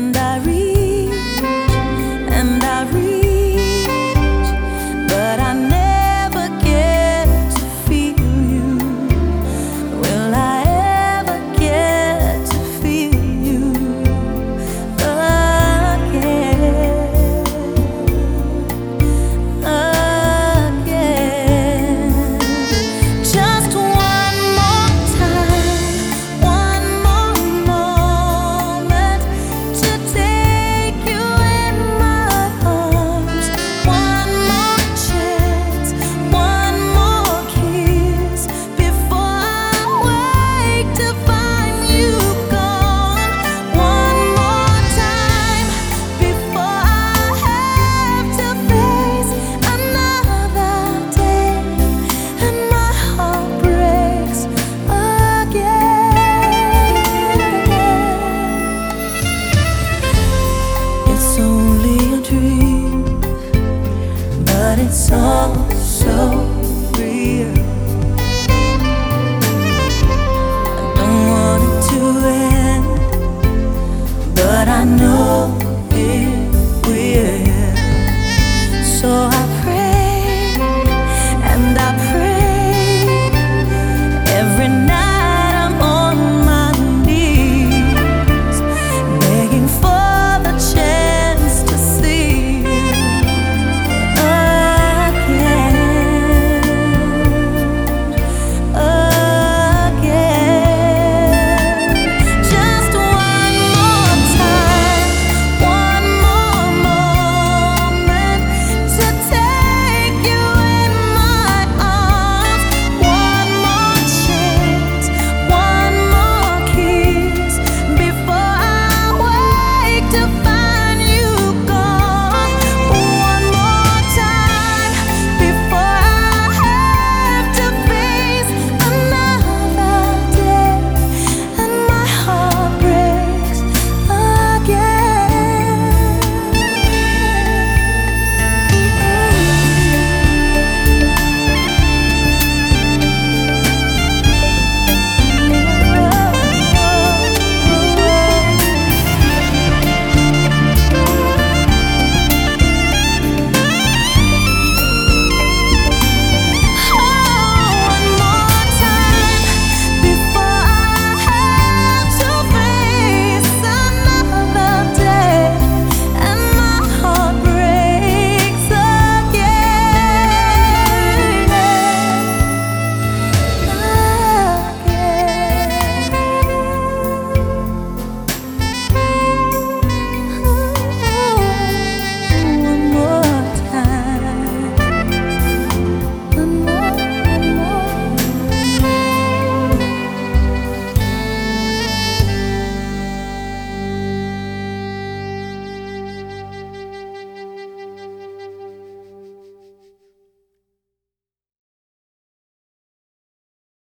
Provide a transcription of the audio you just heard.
andar.